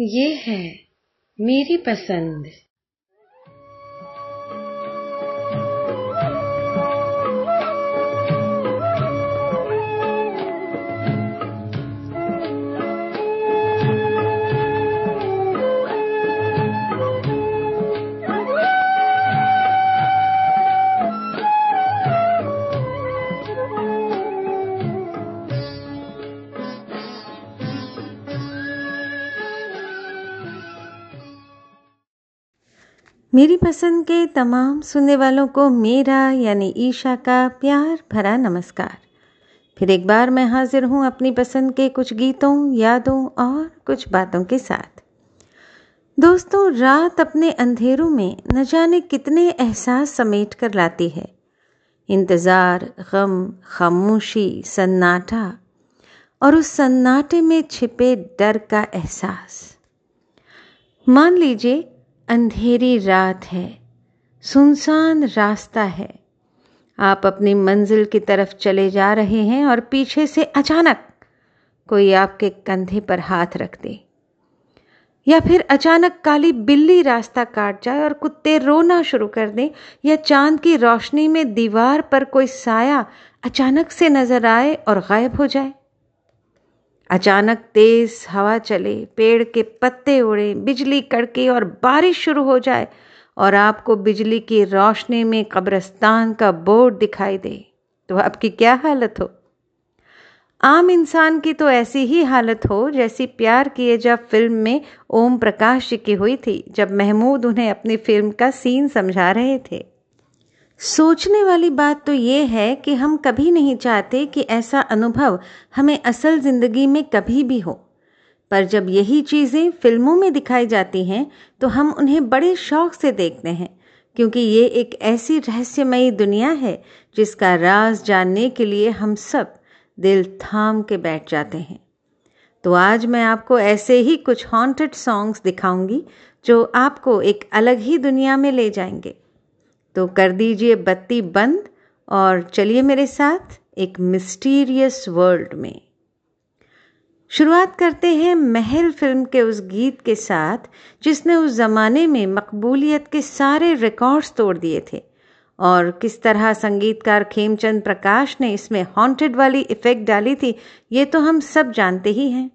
ये है मेरी पसंद। मेरी पसंद के तमाम सुनने वालों को मेरा यानी ईशा का प्यार भरा नमस्कार। फिर एक बार मैं हाजिर हूँ अपनी पसंद के कुछ गीतों, यादों और कुछ बातों के साथ। दोस्तों, रात अपने अंधेरों में न जाने कितने एहसास समेट कर लाती है। इंतज़ार, गम, खामोशी, सन्नाटा और उस सन्नाटे में छिपे डर का एहसास। मान लीजिए अंधेरी रात है, सुनसान रास्ता है। आप अपनी मंजिल की तरफ़ चले जा रहे हैं और पीछे से अचानक कोई आपके कंधे पर हाथ रख दे। या फिर अचानक काली बिल्ली रास्ता काट जाए और कुत्ते रोना शुरू कर दें, या चाँद की रोशनी में दीवार पर कोई साया अचानक से नज़र आए और गायब हो जाए। अचानक तेज हवा चले, पेड़ के पत्ते उड़े, बिजली कड़के और बारिश शुरू हो जाए और आपको बिजली की रोशनी में कब्रस्तान का बोर्ड दिखाई दे तो आपकी क्या हालत हो? आम इंसान की तो ऐसी ही हालत हो जैसी प्यार किए जब फ़िल्म में ओम प्रकाश जी की हुई थी, जब महमूद उन्हें अपनी फ़िल्म का सीन समझा रहे थे। सोचने वाली बात तो ये है कि हम कभी नहीं चाहते कि ऐसा अनुभव हमें असल ज़िंदगी में कभी भी हो। पर जब यही चीज़ें फ़िल्मों में दिखाई जाती हैं तो हम उन्हें बड़े शौक से देखते हैं, क्योंकि ये एक ऐसी रहस्यमयी दुनिया है जिसका राज जानने के लिए हम सब दिल थाम के बैठ जाते हैं। तो आज मैं आपको ऐसे ही कुछ हॉन्टेड सॉन्ग्स दिखाऊँगी, जो आपको एक अलग ही दुनिया में ले जाएँगे। तो कर दीजिए बत्ती बंद और चलिए मेरे साथ एक मिस्टीरियस वर्ल्ड में। शुरुआत करते हैं महल फ़िल्म के उस गीत के साथ, जिसने उस ज़माने में मकबूलियत के सारे रिकॉर्ड्स तोड़ दिए थे। और किस तरह संगीतकार खेमचंद प्रकाश ने इसमें हॉन्टेड वाली इफ़ेक्ट डाली थी, ये तो हम सब जानते ही हैं।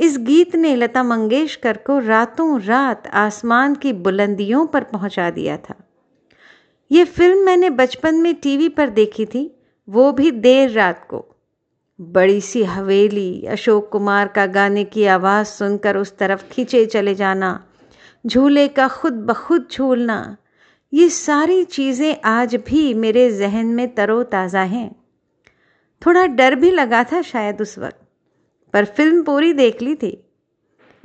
इस गीत ने लता मंगेशकर को रातों रात आसमान की बुलंदियों पर पहुँचा दिया था। ये फ़िल्म मैंने बचपन में टीवी पर देखी थी, वो भी देर रात को। बड़ी सी हवेली, अशोक कुमार का गाने की आवाज़ सुनकर उस तरफ़ खींचे चले जाना, झूले का खुद बखुद झूलना, ये सारी चीज़ें आज भी मेरे जहन में तरोताज़ा हैं। थोड़ा डर भी लगा था शायद उस वक्त, पर फ़िल्म पूरी देख ली थी।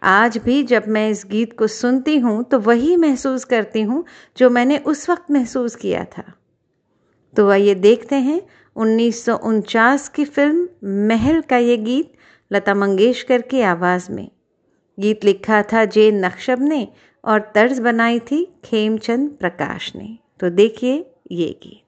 आज भी जब मैं इस गीत को सुनती हूँ तो वही महसूस करती हूँ जो मैंने उस वक्त महसूस किया था। तो आइए देखते हैं उन्नीस सौ उनचास की फ़िल्म महल का ये गीत लता मंगेशकर की आवाज़ में। गीत लिखा था जे नक्शब ने और तर्ज बनाई थी खेमचंद प्रकाश ने। तो देखिए ये गीत।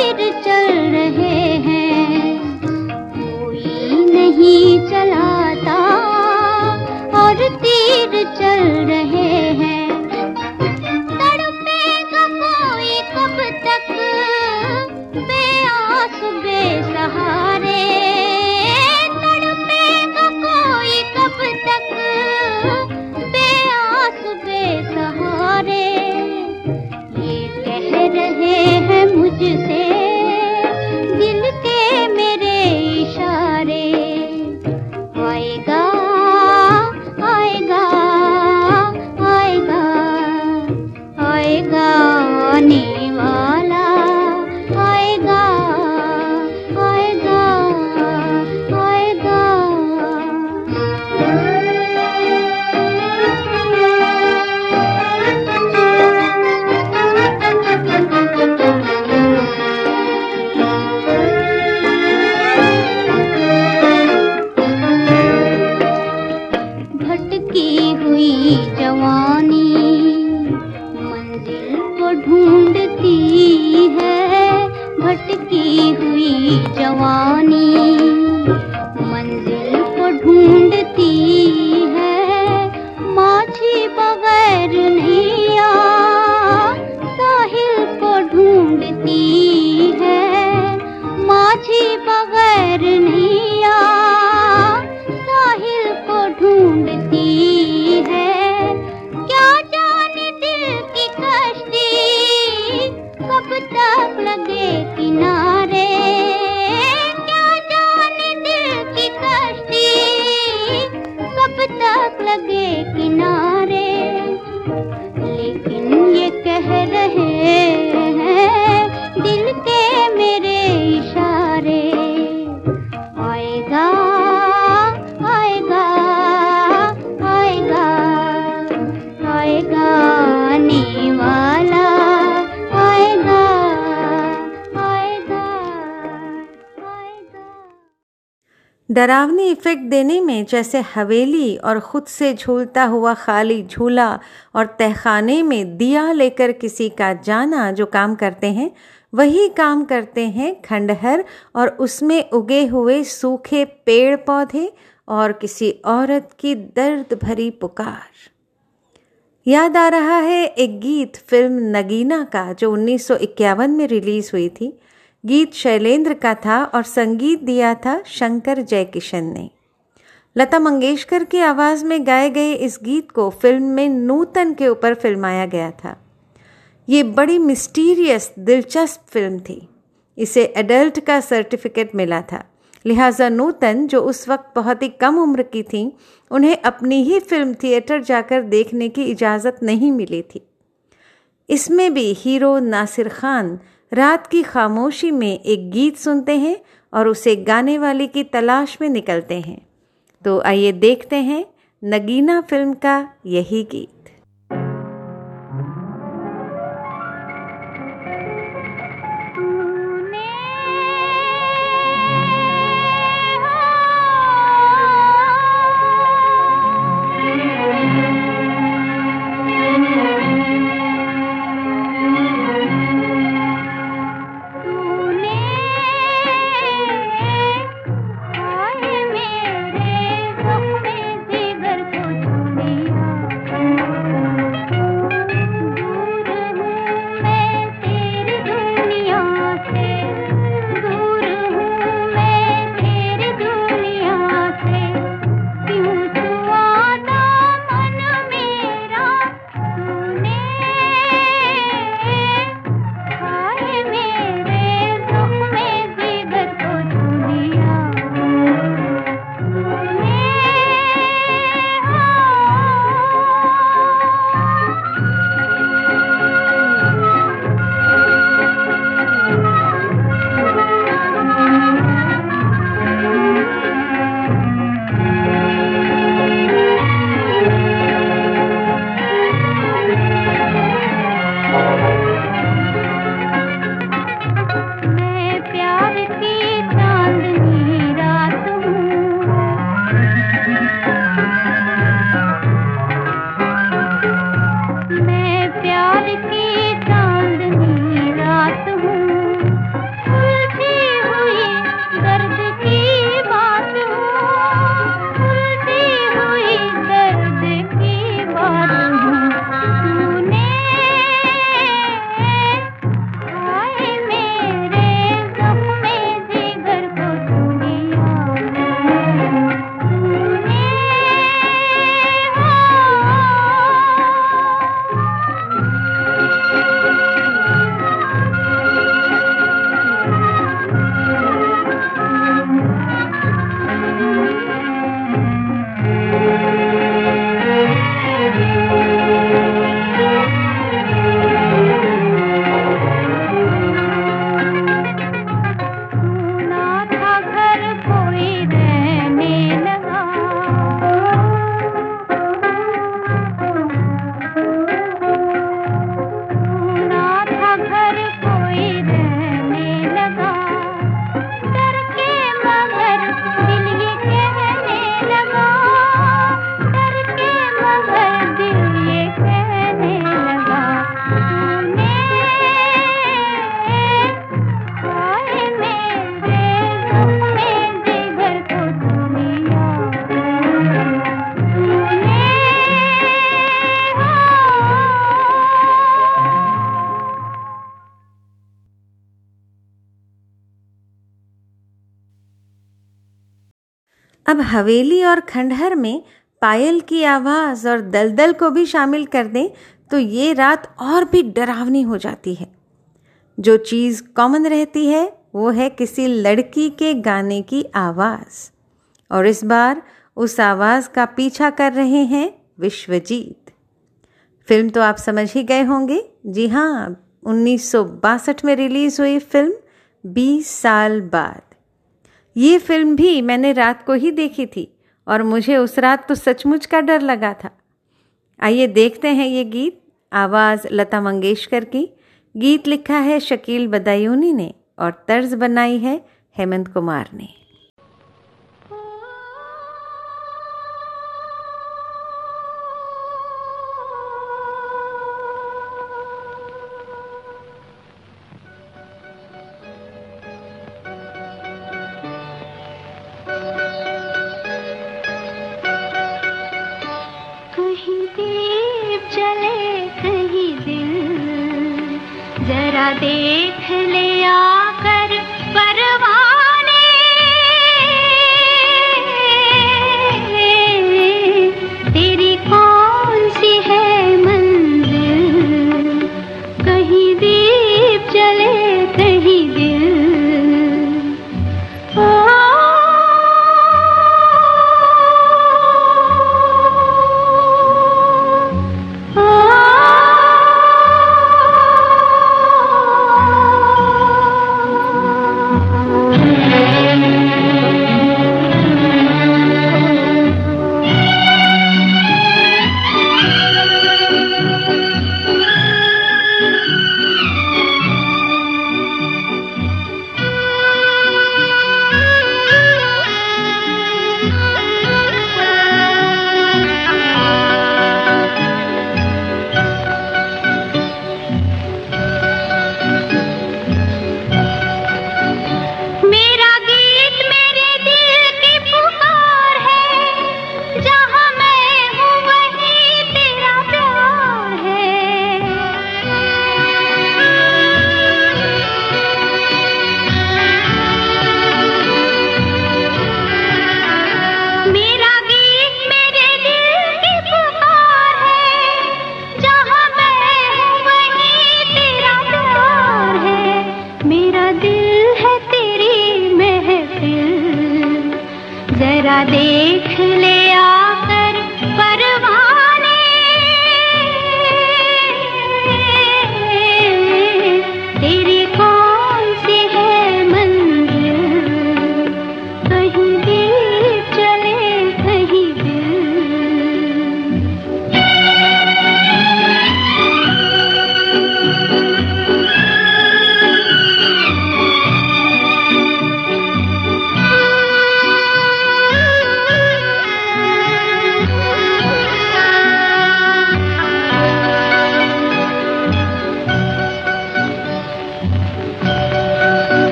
फिर चल रहे हैं। कोई नहीं चलाता और तीर चल रहे डरावनी इफ़ेक्ट देने में जैसे हवेली और ख़ुद से झूलता हुआ खाली झूला और तहखाने में दिया लेकर किसी का जाना जो काम करते हैं, वही काम करते हैं खंडहर और उसमें उगे हुए सूखे पेड़ पौधे और किसी औरत की दर्द भरी पुकार। याद आ रहा है एक गीत फ़िल्म नगीना का जो उन्नीस सौ इक्यावन में रिलीज़ हुई थी। गीत शैलेंद्र का था और संगीत दिया था शंकर जयकिशन ने। लता मंगेशकर की आवाज़ में गाए गए इस गीत को फ़िल्म में नूतन के ऊपर फिल्माया गया था। ये बड़ी मिस्टीरियस, दिलचस्प फ़िल्म थी। इसे एडल्ट का सर्टिफिकेट मिला था। लिहाजा नूतन, जो उस वक्त बहुत ही कम उम्र की थी, उन्हें अपनी ही फ़िल्म थिएटर जाकर देखने की इजाज़त नहीं मिली थी। इसमें भी हीरो नासिर खान रात की खामोशी में एक गीत सुनते हैं और उसे गाने वाले की तलाश में निकलते हैं। तो आइए देखते हैं नगीना फ़िल्म का यही गीत। हवेली और खंडहर में पायल की आवाज़ और दलदल को भी शामिल कर दें तो ये रात और भी डरावनी हो जाती है। जो चीज़ कॉमन रहती है, वो है किसी लड़की के गाने की आवाज़। और इस बार उस आवाज़ का पीछा कर रहे हैं विश्वजीत। फ़िल्म तो आप समझ ही गए होंगे। जी हाँ उन्नीस सौ बासठ में रिलीज़ हुई फ़िल्म 20 साल बाद। ये फ़िल्म भी मैंने रात को ही देखी थी और मुझे उस रात तो सचमुच का डर लगा था। आइए देखते हैं ये गीत। आवाज़ लता मंगेशकर की। गीत लिखा है शकील बदायूनी ने और तर्ज बनाई है हेमंत कुमार ने।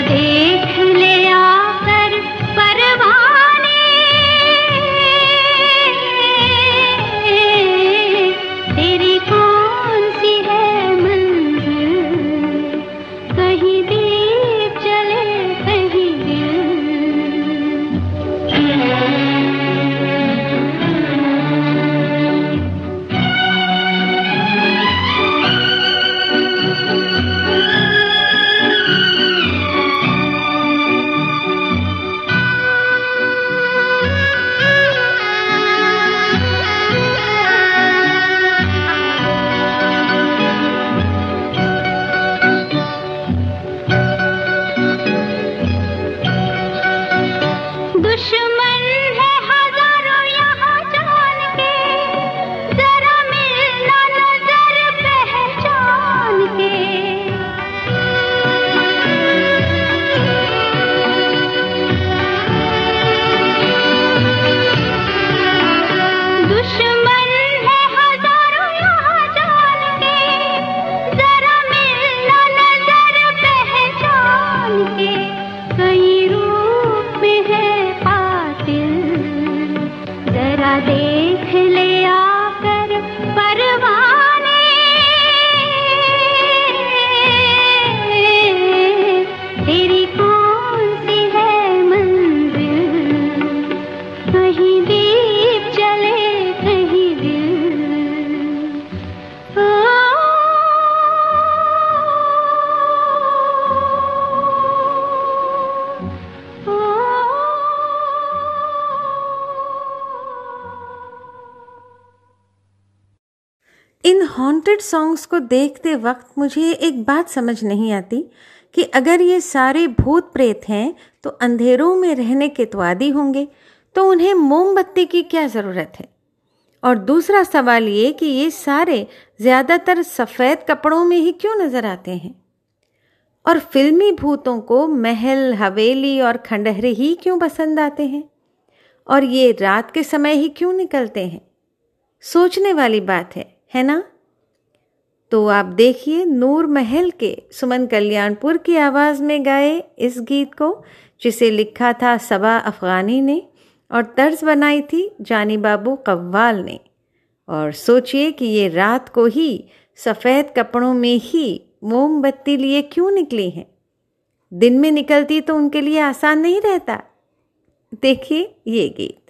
ದೇವ इन सॉन्ग्स को देखते वक्त मुझे एक बात समझ नहीं आती कि अगर ये सारे भूत प्रेत हैं तो अंधेरों में रहने के तो आदि होंगे तो उन्हें मोमबत्ती की क्या ज़रूरत है? और दूसरा सवाल ये कि ये सारे ज़्यादातर सफ़ेद कपड़ों में ही क्यों नज़र आते हैं? और फिल्मी भूतों को महल, हवेली और खंडहरे ही क्यों पसंद आते हैं? और ये रात के समय ही क्यों निकलते हैं? सोचने वाली बात है है ना? तो आप देखिए नूर महल के सुमन कल्याणपुर की आवाज़ में गाए इस गीत को, जिसे लिखा था सबा अफ़गानी ने और तर्ज बनाई थी जानी बाबू कव्वाल ने। और सोचिए कि ये रात को ही सफ़ेद कपड़ों में ही मोमबत्ती लिए क्यों निकली हैं? दिन में निकलती तो उनके लिए आसान नहीं रहता। देखिए ये गीत।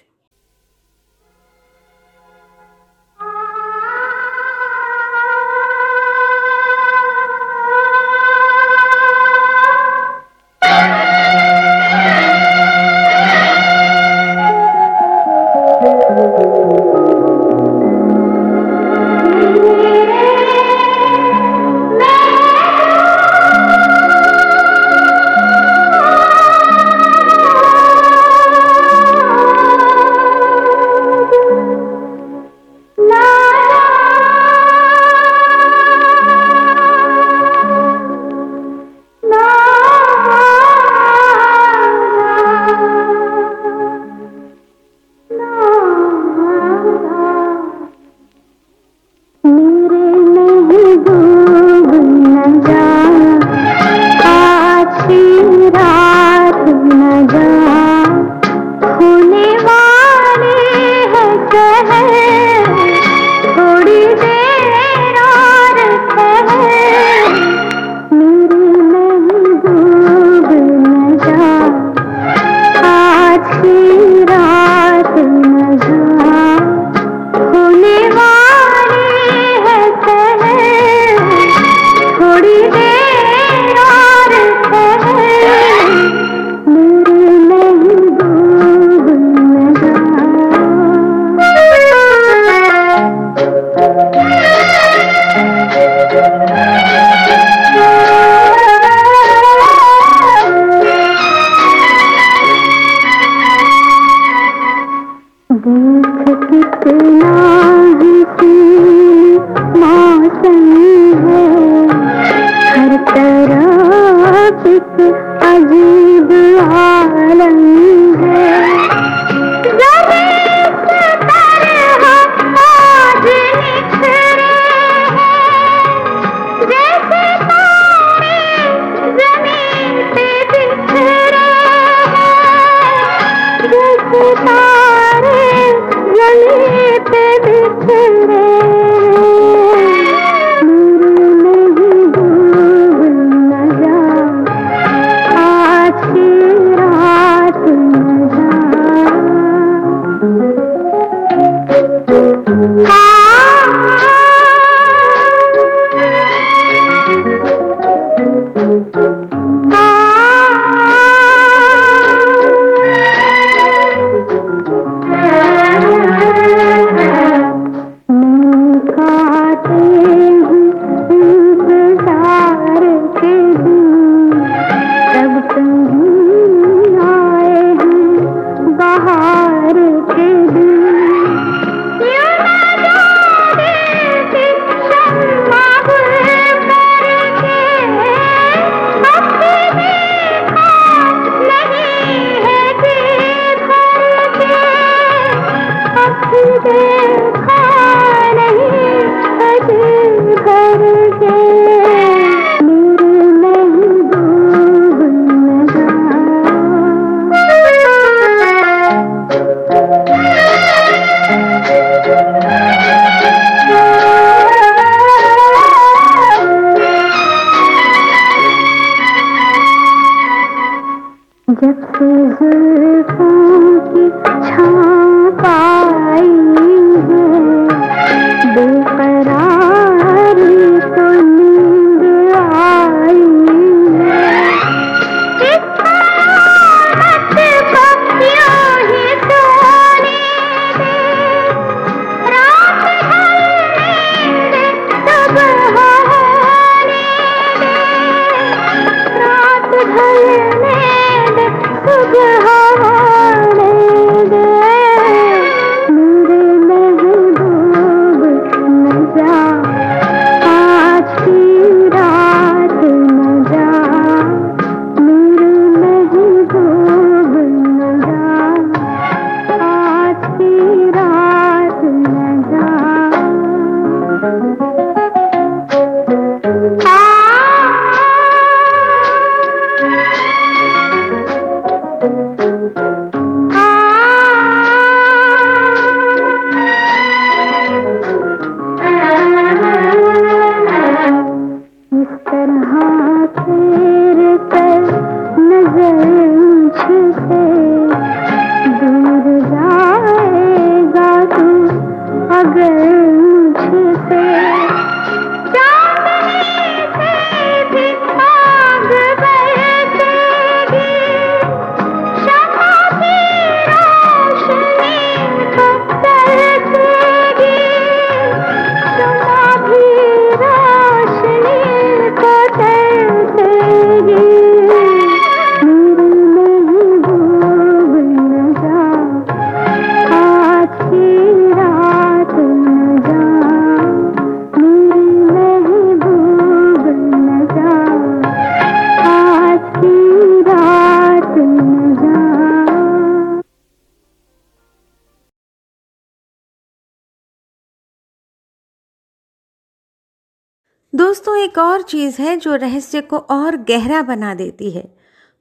दोस्तों, एक और चीज़ है जो रहस्य को और गहरा बना देती है।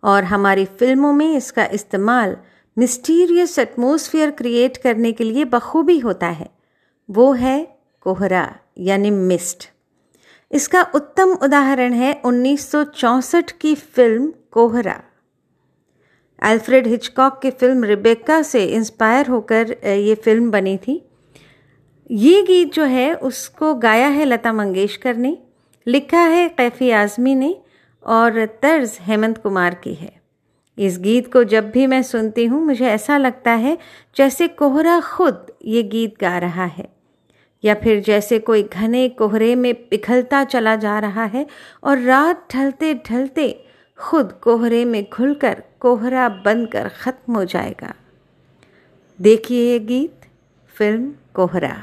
और हमारी फ़िल्मों में इसका इस्तेमाल मिस्टीरियस एटमोसफियर क्रिएट करने के लिए बखूबी होता है। वो है कोहरा, यानी मिस्ट इसका उत्तम उदाहरण है 1964 की फ़िल्म कोहरा। अल्फ्रेड हिचकॉक की फ़िल्म रिबेका से इंस्पायर होकर ये फ़िल्म बनी थी। ये गीत जो है, उसको गाया है लता मंगेशकर ने। लिखा है कैफी आज़मी ने और तर्ज हेमंत कुमार की है। इस गीत को जब भी मैं सुनती हूँ, मुझे ऐसा लगता है जैसे कोहरा खुद ये गीत गा रहा है या फिर जैसे कोई घने कोहरे में पिघलता चला जा रहा है और रात ढलते ढलते खुद कोहरे में घुलकर कोहरा बनकर ख़त्म हो जाएगा। देखिए ये गीत, फ़िल्म कोहरा।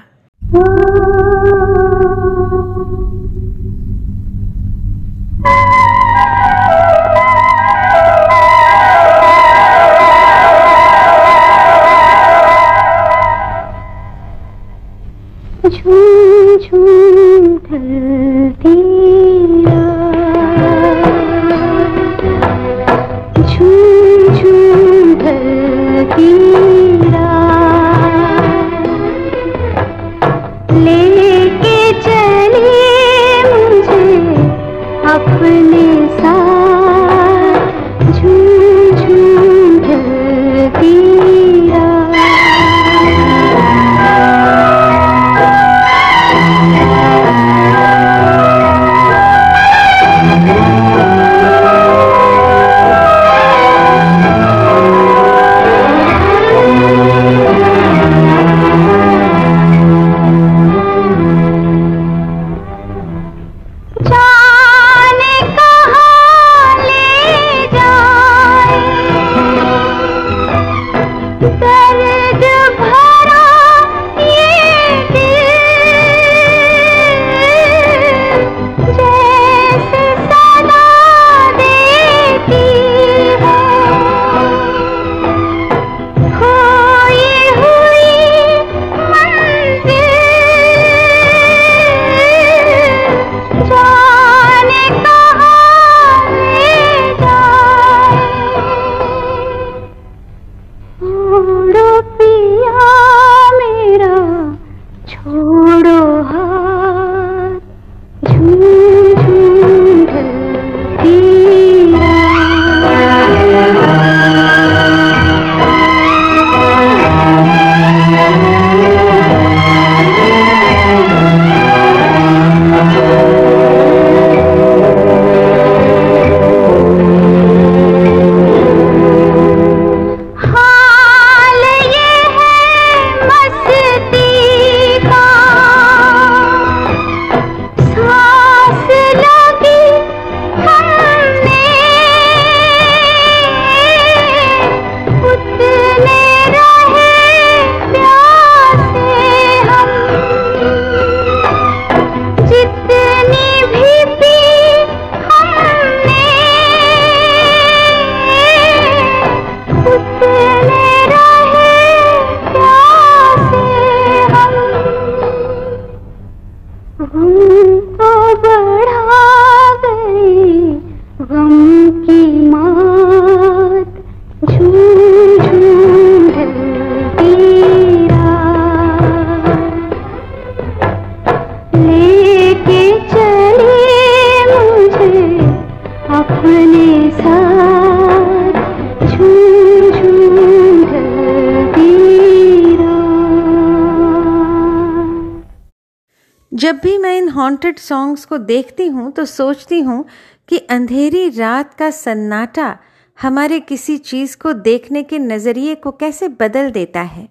हॉन्टेड सॉन्ग्स को देखती हूँ तो सोचती हूँ कि अंधेरी रात का सन्नाटा हमारे किसी चीज़ को देखने के नज़रिए को कैसे बदल देता है।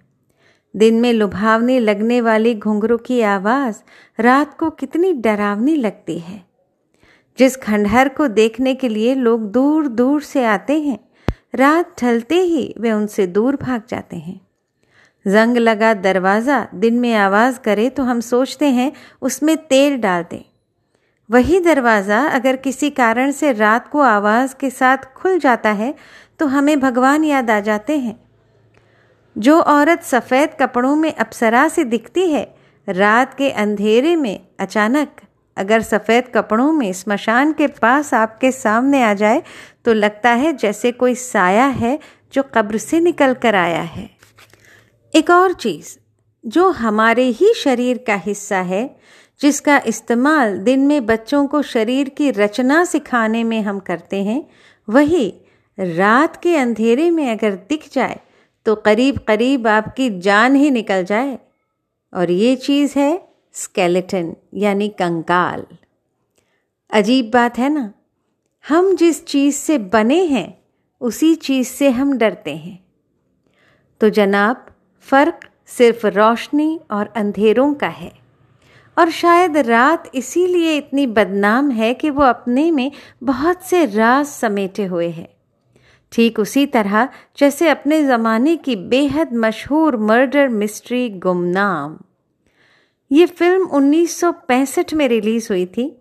दिन में लुभावनी लगने वाली घुंघरू की आवाज़ रात को कितनी डरावनी लगती है। जिस खंडहर को देखने के लिए लोग दूर दूर से आते हैं, रात ढलते ही वे उनसे दूर भाग जाते हैं। जंग लगा दरवाज़ा, दिन में आवाज़ करे तो हम सोचते हैं, उसमें तेल डाल दें। वही दरवाज़ा अगर किसी कारण से रात को आवाज़ के साथ खुल जाता है तो हमें भगवान याद आ जाते हैं। जो औरत सफ़ेद कपड़ों में अप्सरा से दिखती है, रात के अंधेरे में अचानक अगर सफ़ेद कपड़ों में स्मशान के पास आपके सामने आ जाए तो लगता है जैसे कोई साया है जो कब्र से निकल कर आया है। एक और चीज़, जो हमारे ही शरीर का हिस्सा है, जिसका इस्तेमाल दिन में बच्चों को शरीर की रचना सिखाने में हम करते हैं, वही रात के अंधेरे में अगर दिख जाए तो करीब करीब आपकी जान ही निकल जाए। और ये चीज़ है स्केलेटन, यानी कंकाल। अजीब बात है ना? हम जिस चीज़ से बने हैं, उसी चीज़ से हम डरते हैं। तो जनाब फ़र्क सिर्फ़ रोशनी और अंधेरों का है। और शायद रात इसीलिए इतनी बदनाम है कि वो अपने में बहुत से राज समेटे हुए है। ठीक उसी तरह जैसे अपने ज़माने की बेहद मशहूर मर्डर मिस्ट्री गुमनाम। ये फ़िल्म 1965 में रिलीज़ हुई थी।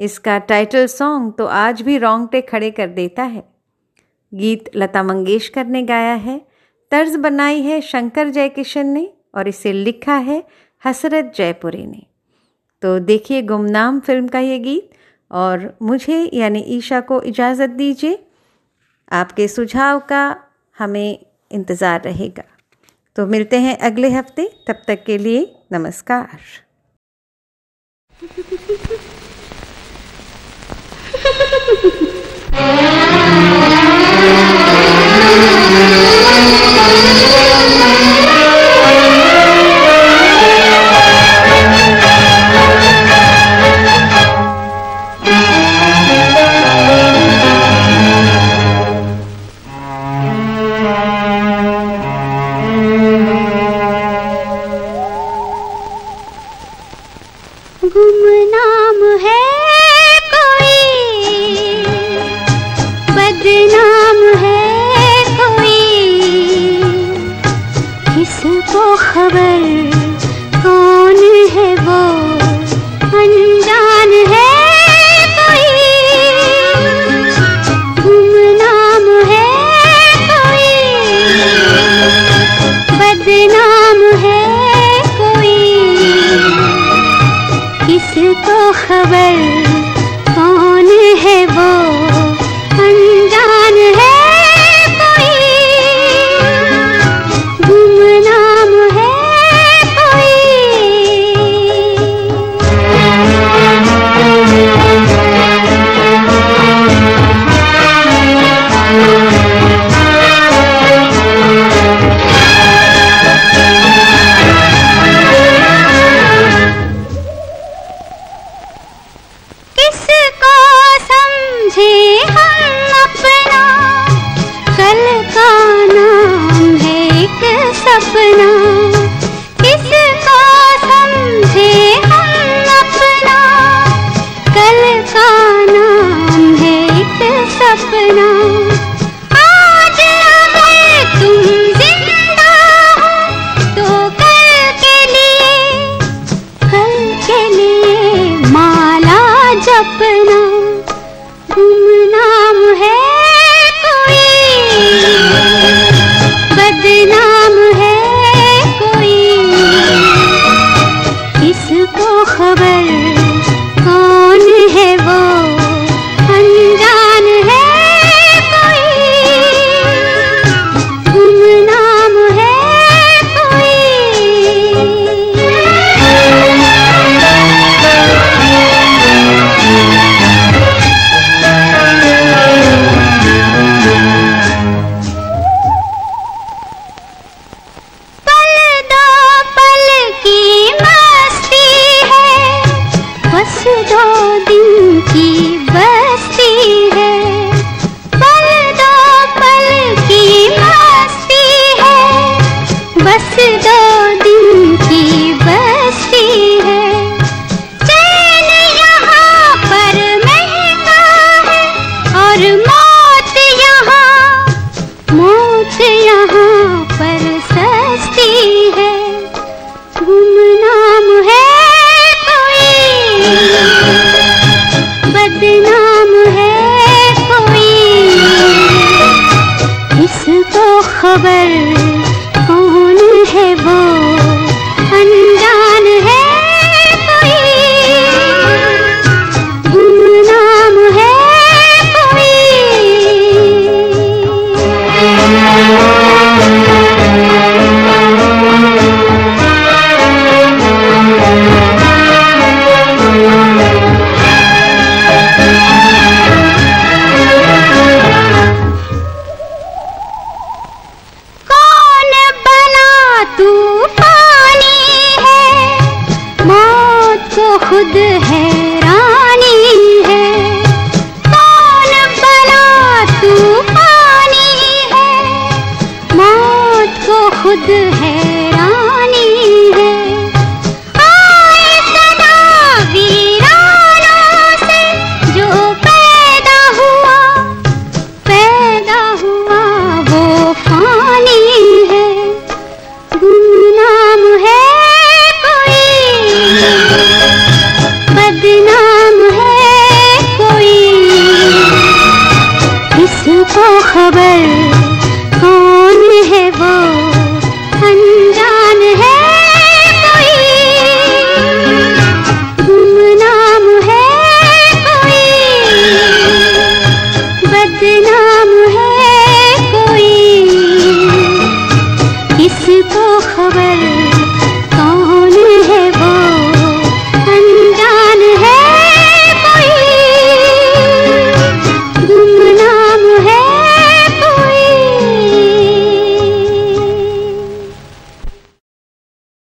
इसका टाइटल सॉन्ग तो आज भी रोंगटे खड़े कर देता है। गीत लता मंगेशकर ने गाया है। तर्ज बनाई है शंकर जयकिशन ने और इसे लिखा है हसरत जयपुरी ने। तो देखिए गुमनाम फ़िल्म का ये गीत और मुझे यानी ईशा को इजाज़त दीजिए। आपके सुझाव का हमें इंतज़ार रहेगा। तो मिलते हैं अगले हफ़्ते। तब तक के लिए नमस्कार। गुमनाम है pena. खुद है।